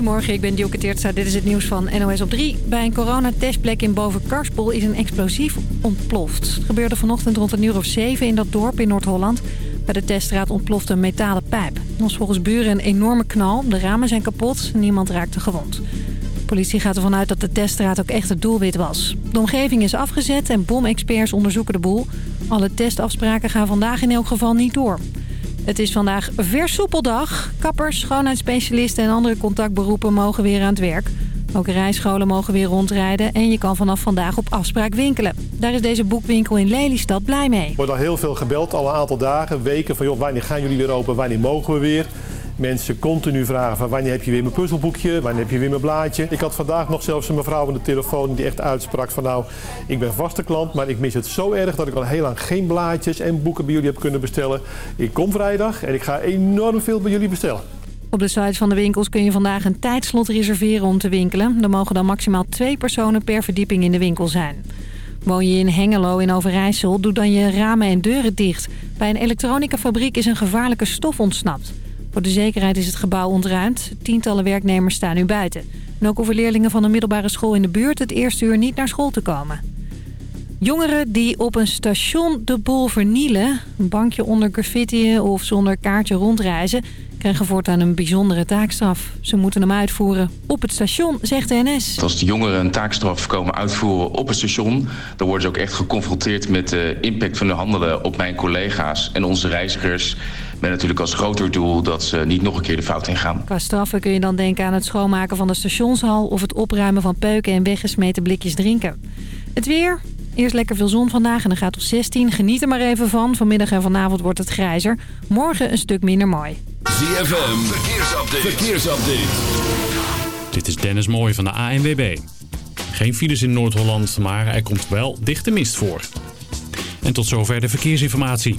Goedemorgen, ik ben Dielke Teertstra. Dit is het nieuws van NOS op 3. Bij een coronatestplek in Bovenkarspel is een explosief ontploft. Het gebeurde vanochtend rond een uur of 7 in dat dorp in Noord-Holland. Bij de teststraat ontplofte een metalen pijp. Er was volgens buren een enorme knal. De ramen zijn kapot. Niemand raakte gewond. De politie gaat ervan uit dat de teststraat ook echt het doelwit was. De omgeving is afgezet en bomexperts onderzoeken de boel. Alle testafspraken gaan vandaag in elk geval niet door. Het is vandaag versoepeldag. Kappers, schoonheidsspecialisten en andere contactberoepen mogen weer aan het werk. Ook rijscholen mogen weer rondrijden en je kan vanaf vandaag op afspraak winkelen. Daar is deze boekwinkel in Lelystad blij mee. Er wordt al heel veel gebeld, al een aantal dagen, weken van joh, wanneer gaan jullie weer open, wanneer mogen we weer. Mensen continu vragen van wanneer heb je weer mijn puzzelboekje, wanneer heb je weer mijn blaadje. Ik had vandaag nog zelfs een mevrouw aan de telefoon die echt uitsprak van nou, ik ben vaste klant, maar ik mis het zo erg dat ik al heel lang geen blaadjes en boeken bij jullie heb kunnen bestellen. Ik kom vrijdag en ik ga enorm veel bij jullie bestellen. Op de site van de winkels kun je vandaag een tijdslot reserveren om te winkelen. Er mogen dan maximaal twee personen per verdieping in de winkel zijn. Woon je in Hengelo in Overijssel, doe dan je ramen en deuren dicht. Bij een elektronicafabriek is een gevaarlijke stof ontsnapt. Voor de zekerheid is het gebouw ontruimd. Tientallen werknemers staan nu buiten. En ook hoeven leerlingen van een middelbare school in de buurt het eerste uur niet naar school te komen. Jongeren die op een station de boel vernielen, een bankje onder graffiti of zonder kaartje rondreizen, krijgen voortaan een bijzondere taakstraf. Ze moeten hem uitvoeren op het station, zegt de NS. Als de jongeren een taakstraf komen uitvoeren op het station... dan worden ze ook echt geconfronteerd met de impact van hun handelen op mijn collega's en onze reizigers... Met natuurlijk als groter doel dat ze niet nog een keer de fout ingaan. Qua straffen kun je dan denken aan het schoonmaken van de stationshal... of het opruimen van peuken en weggesmeten blikjes drinken. Het weer, Eerst lekker veel zon vandaag en dan gaat op 16. Geniet er maar even van. Vanmiddag en vanavond wordt het grijzer. Morgen een stuk minder mooi. ZFM, verkeersupdate. verkeersupdate. Dit is Dennis Mooij van de ANWB. Geen files in Noord-Holland, maar er komt wel dichte mist voor. En tot zover de verkeersinformatie.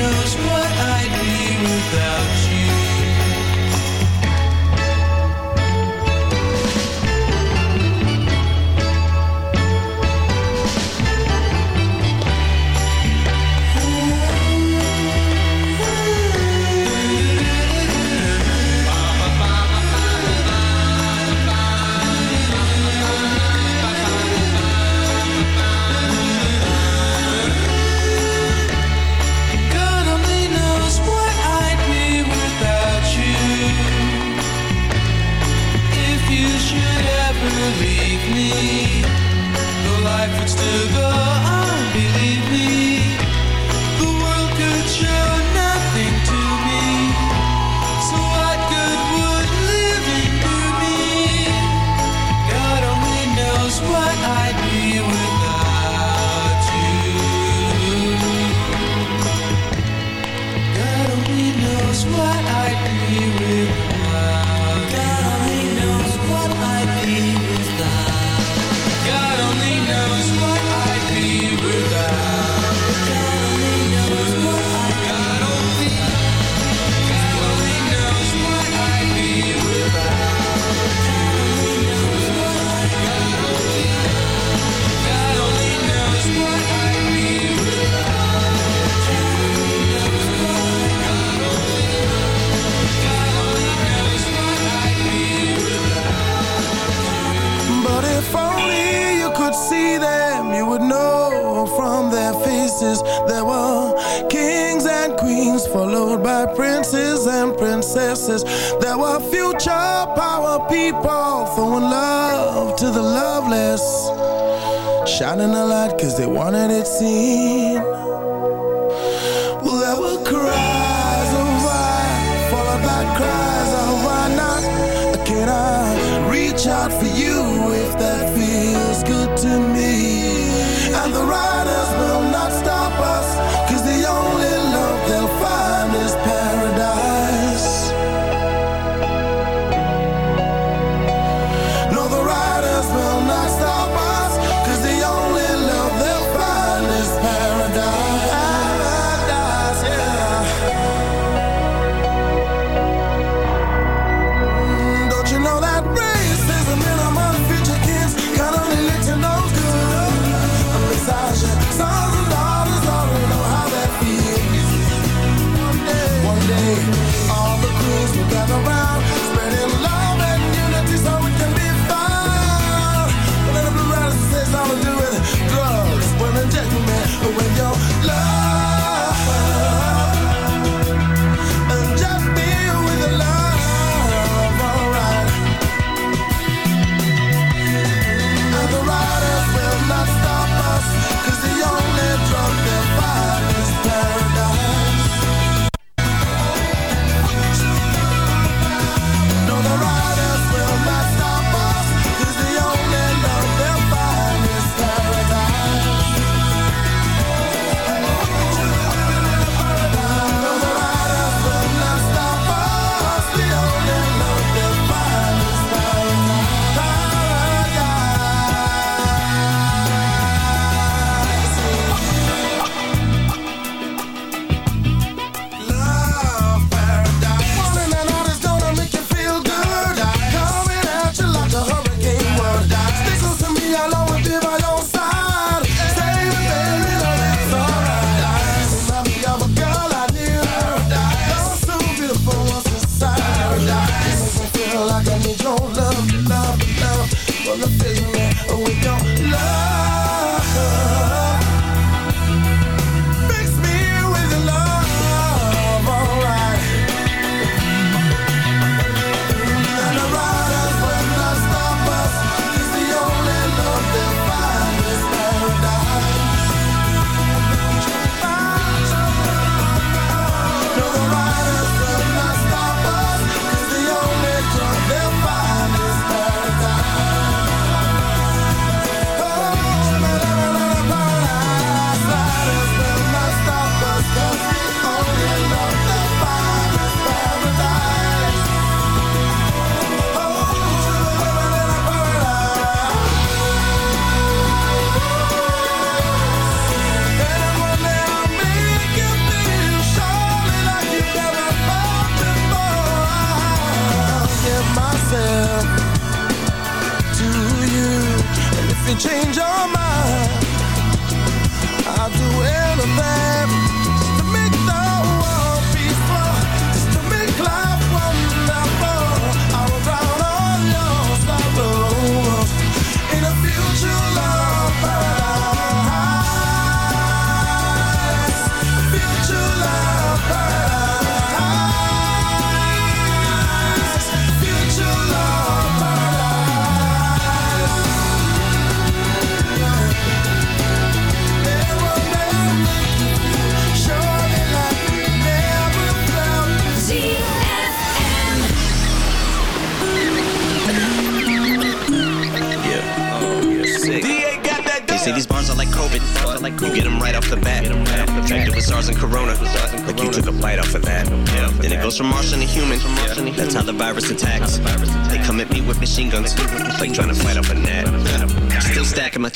knows what I'd be without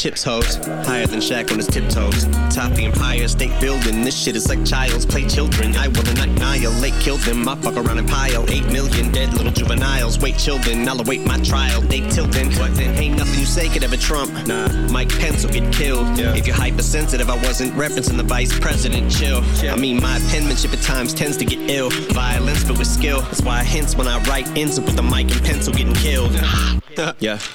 chips, hoes. Higher than Shaq on his tiptoes. Top the Empire State Building. This shit is like child's play children. I will annihilate, kill them. I fuck around and pile. Eight million dead little juveniles. Wait, children. I'll await my trial. They tilting. What then? Ain't nothing you say could ever trump. Nah, Mike Pence will get killed. If you're hypersensitive, I wasn't referencing the vice president. Chill. I mean, my penmanship at times tends to get ill. Violence, but with skill. That's why I hints when I write ends up with the mic and pencil getting killed. yeah.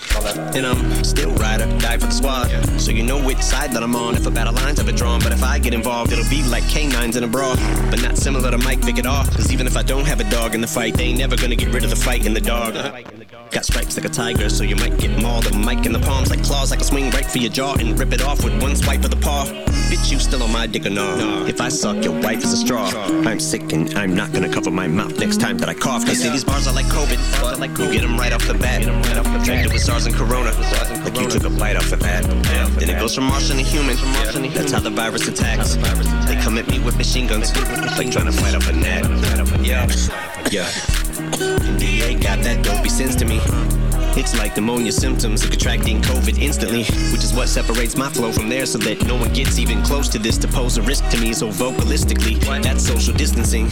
And I'm still rider, die for the squad. So you know which side that I'm on if a battle line's ever drawn. But if I get involved, it'll be like canines in a brawl. But not similar to Mike Vick at all. Cause even if I don't have a dog in the fight, they ain't never gonna get rid of the fight in the dog. Got stripes like a tiger, so you might get mauled. A mic in the palms like claws, like a swing right for your jaw and rip it off with one swipe of the paw. Bitch, you still on my dick or no? If I suck, your wife is a straw. I'm sick and I'm not gonna cover my mouth next time that I cough. Cause see, these bars are like COVID. You get them right off the bat. Infected with SARS and Corona. Like you took a bite off of that. Then it goes from Martian to human. That's how the virus attacks. Come at me with machine guns. Like trying to fight off a net. Yeah, yeah. DA got that dopey sense to me. It's like pneumonia symptoms of contracting COVID instantly, which is what separates my flow from theirs so that no one gets even close to this to pose a risk to me so vocalistically. That's social distancing.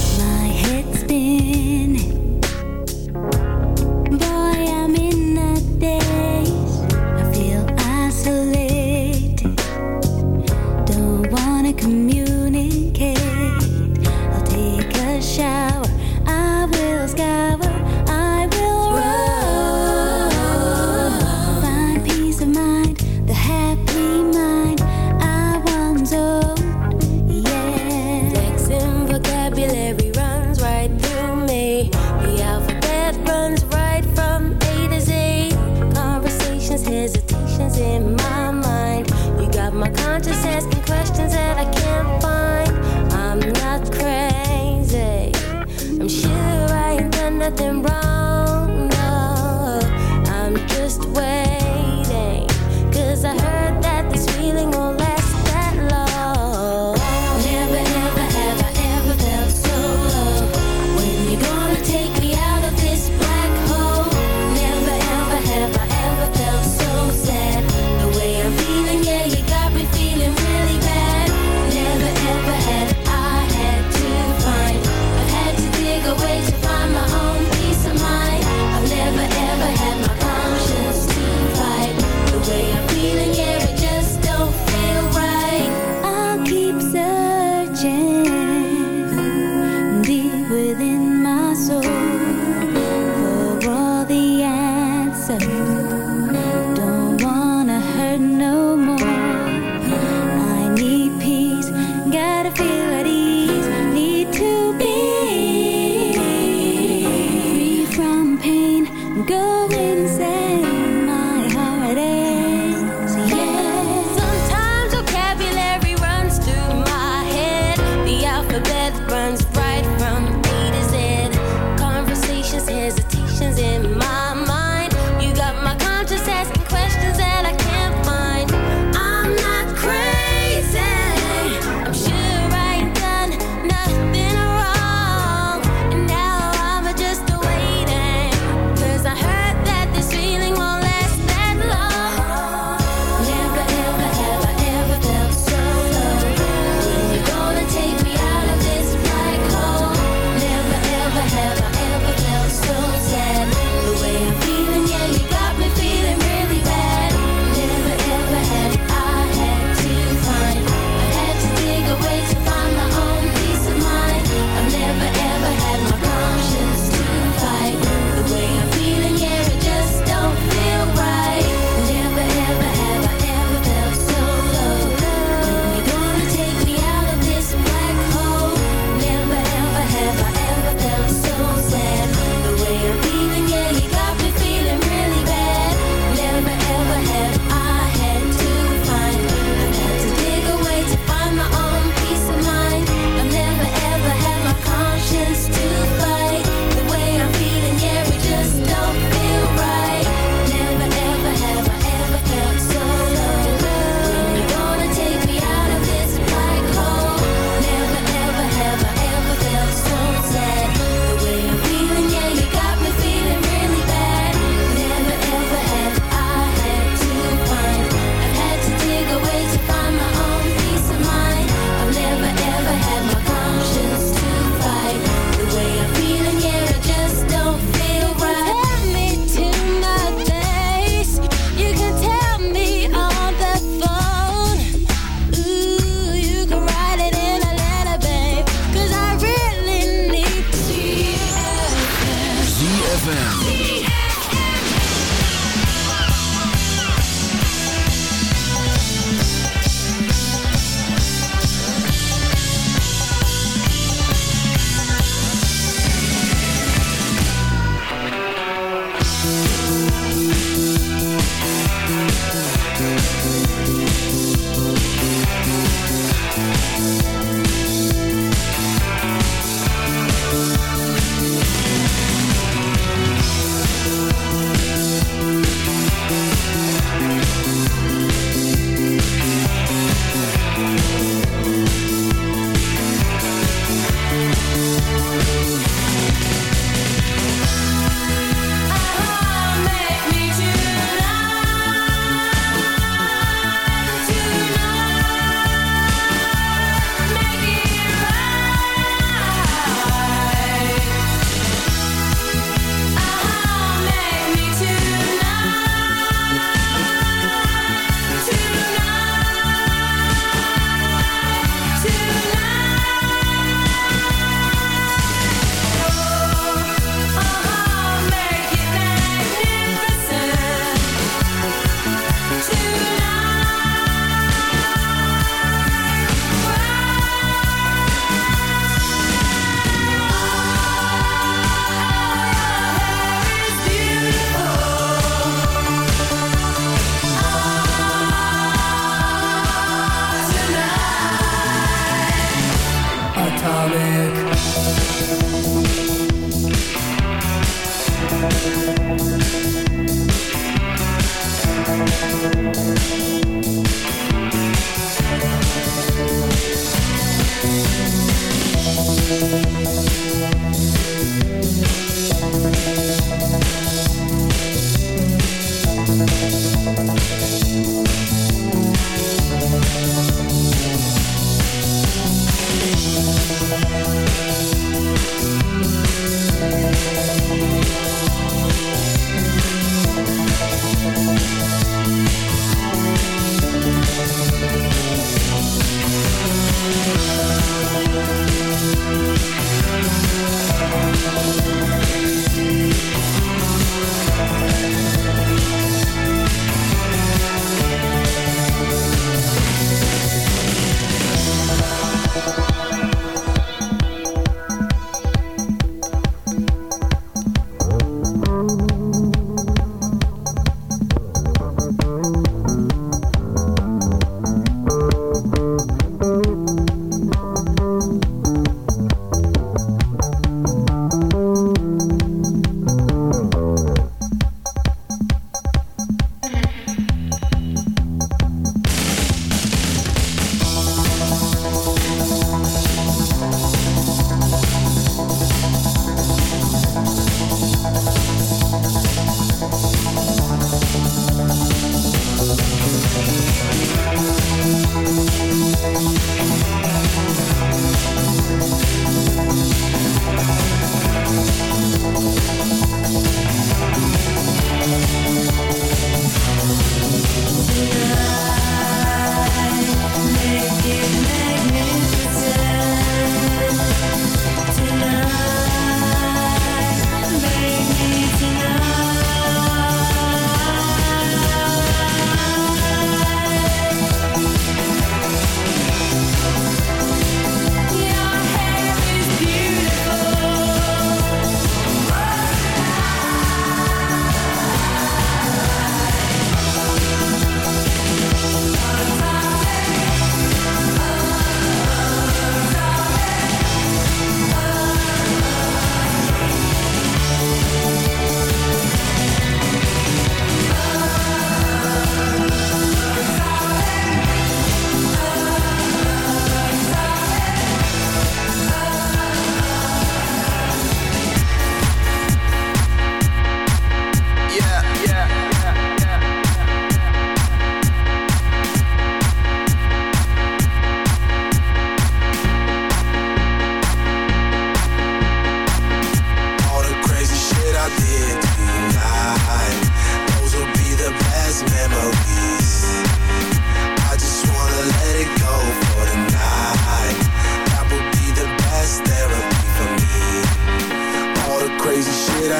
Boy,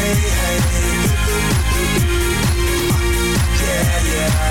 hey, hey. Uh, yeah, yeah.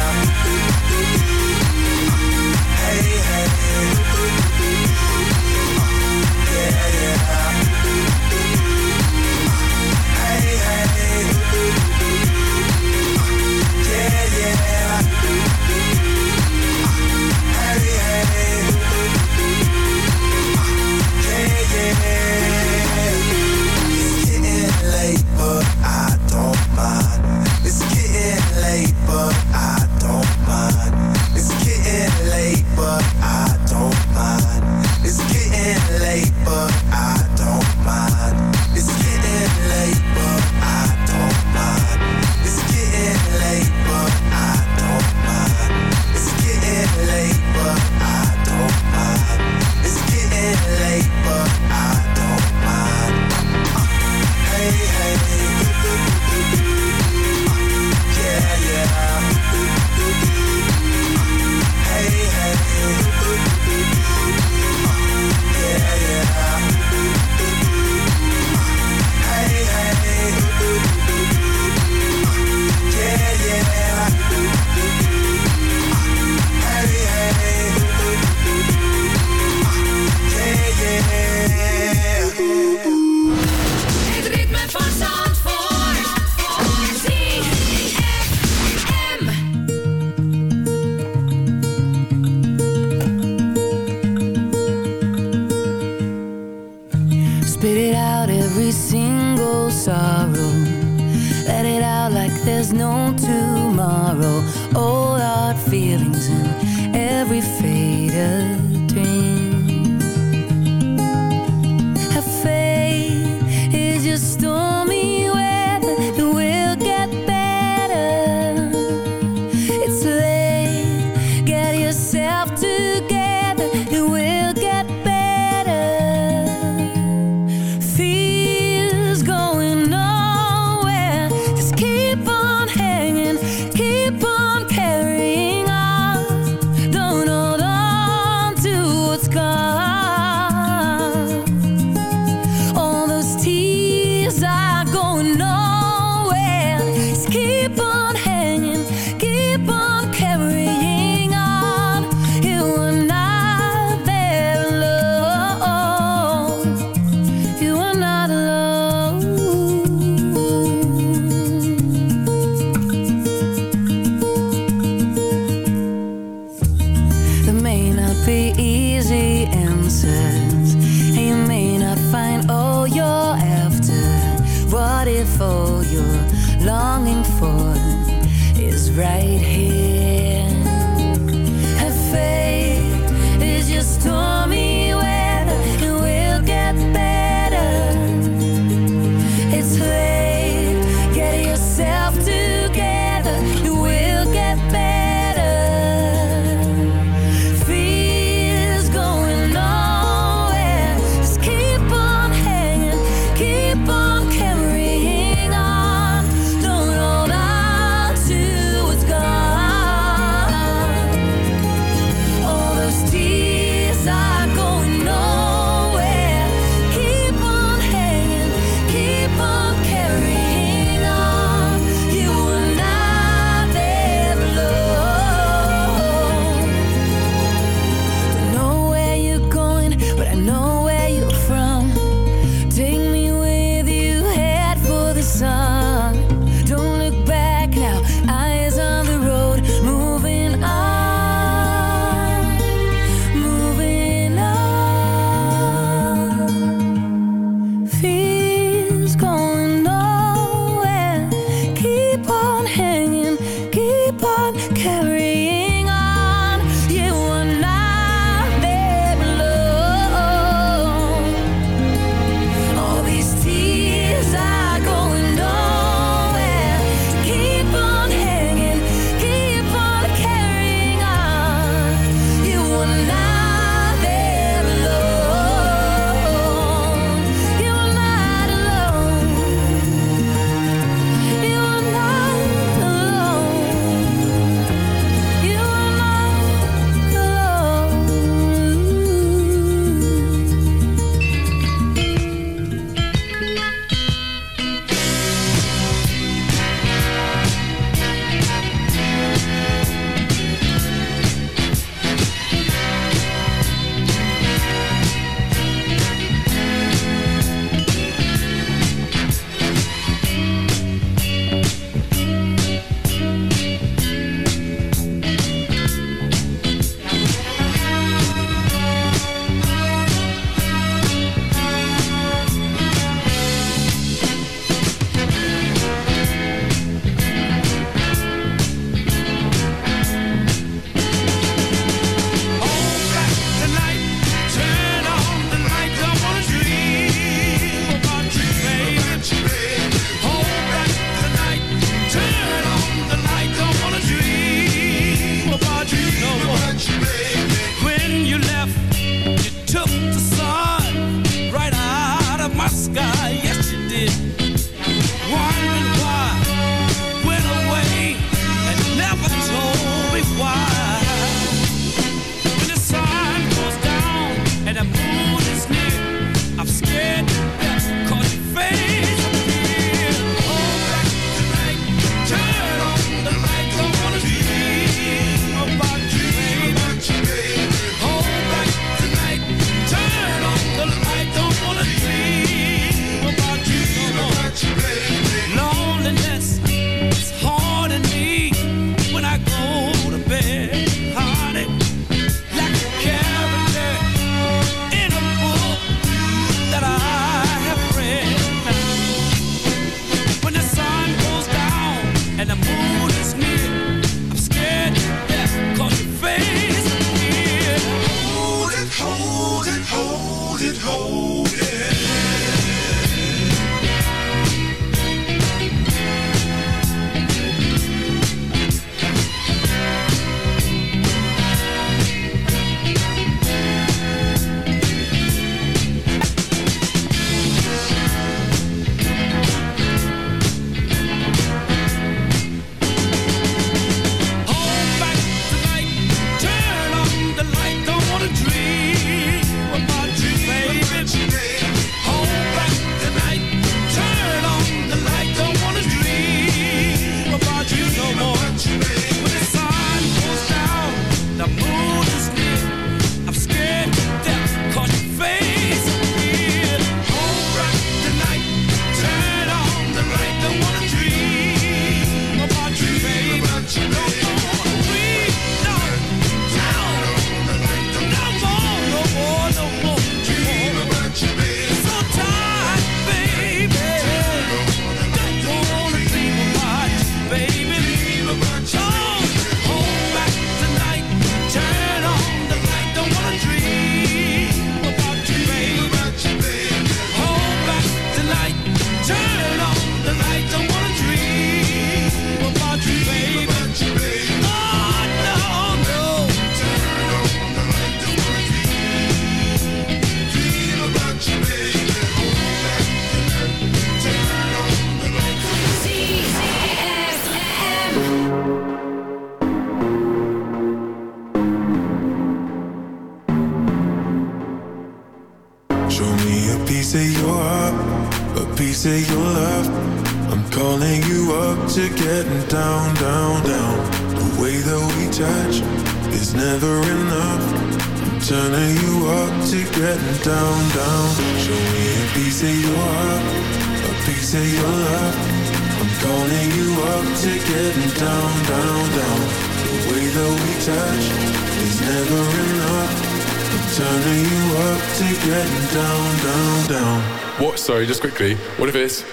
What if it's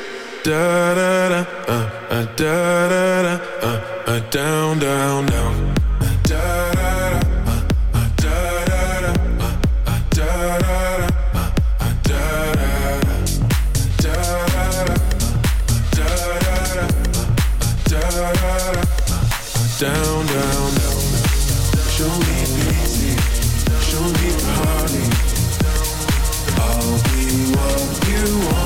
da da da uh, uh, da da da uh, uh, down down down uh, da da da. down, down, down. Show me beauty, show me honey. I'll be what you want.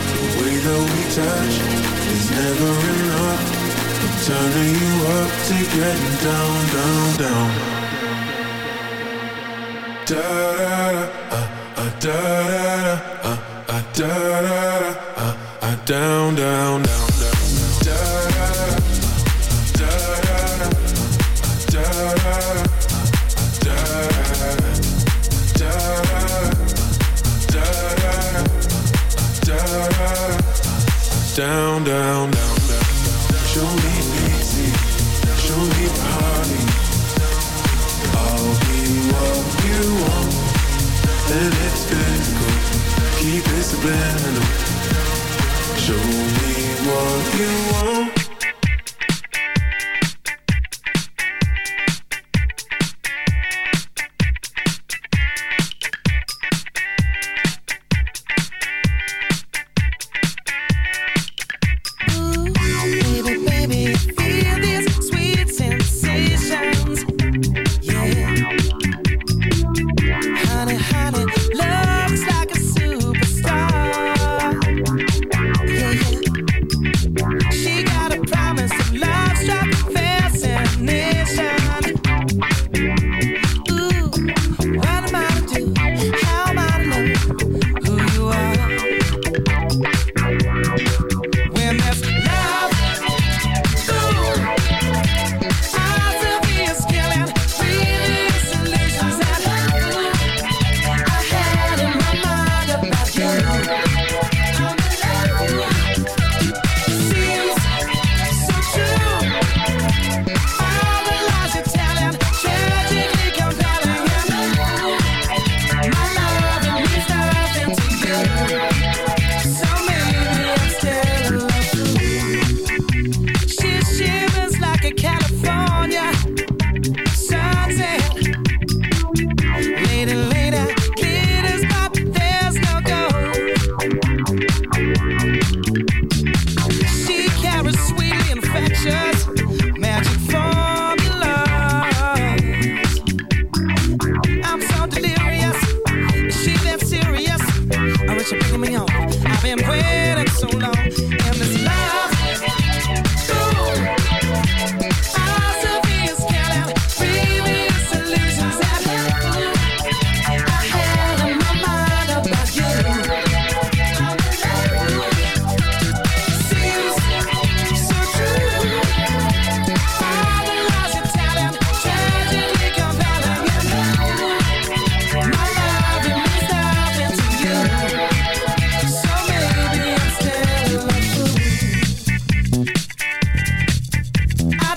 way that we touch is never enough. I'm turning you up to getting down, down, down. Da da da, uh, da da da, uh, da da da, uh, down, down. down. down, down, down, down. Show me pity, show me party. I'll be what you want, and it's physical. Keep it sublime.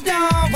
down.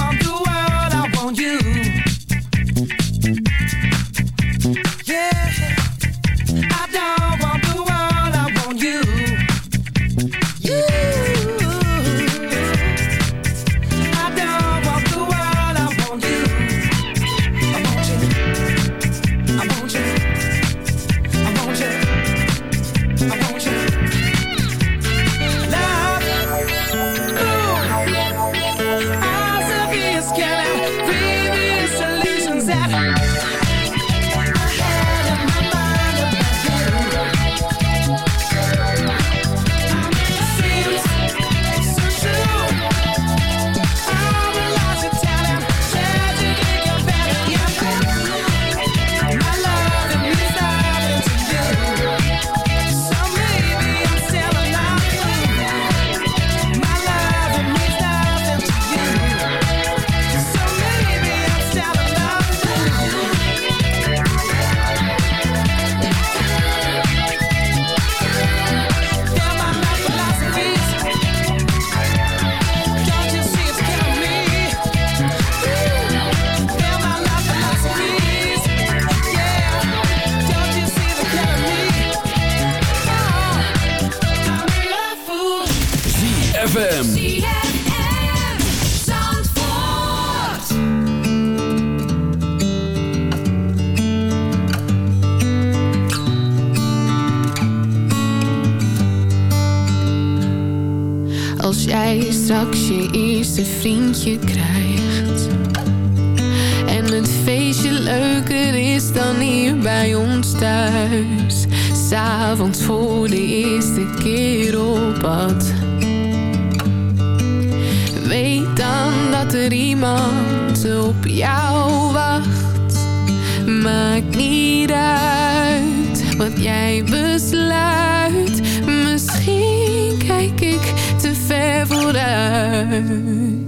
Krijgt. En het feestje leuker is dan hier bij ons thuis. S'avonds voor de eerste keer op pad. Weet dan dat er iemand op jou wacht. Maakt niet uit wat jij besluit. Misschien kijk ik te ver vooruit.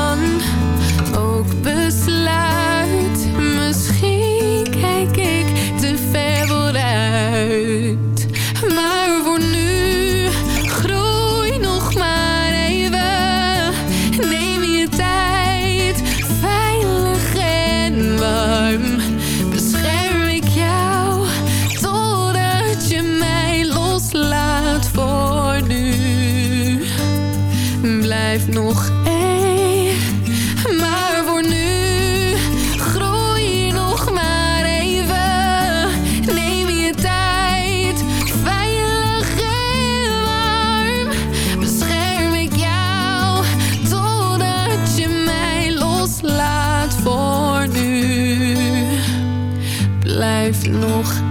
leeft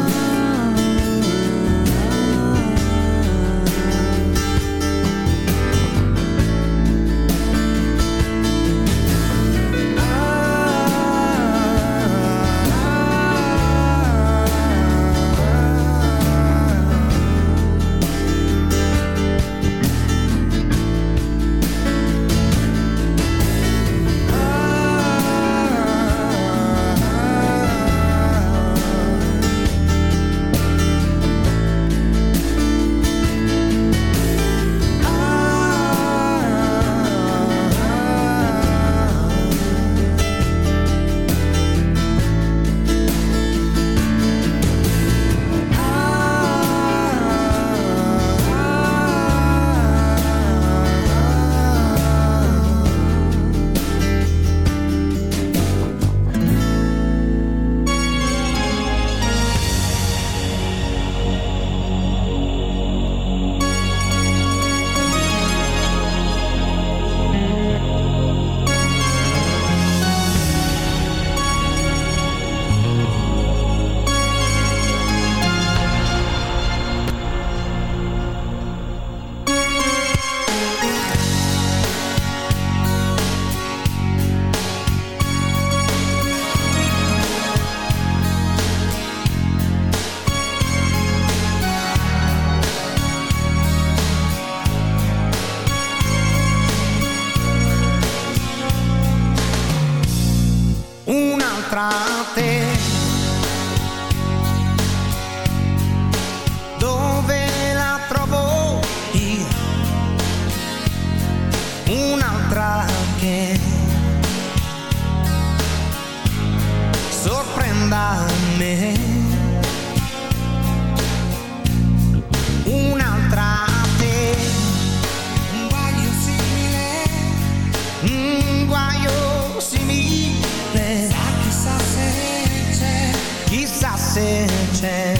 Se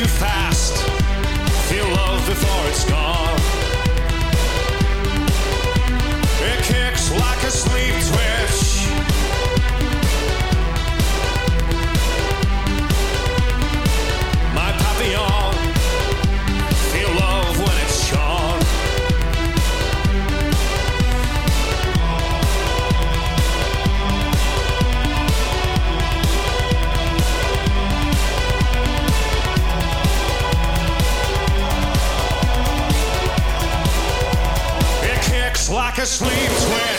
too fast. Feel love before it's gone. It kicks like a sleep twist. sleeps when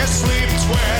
I sleep 12.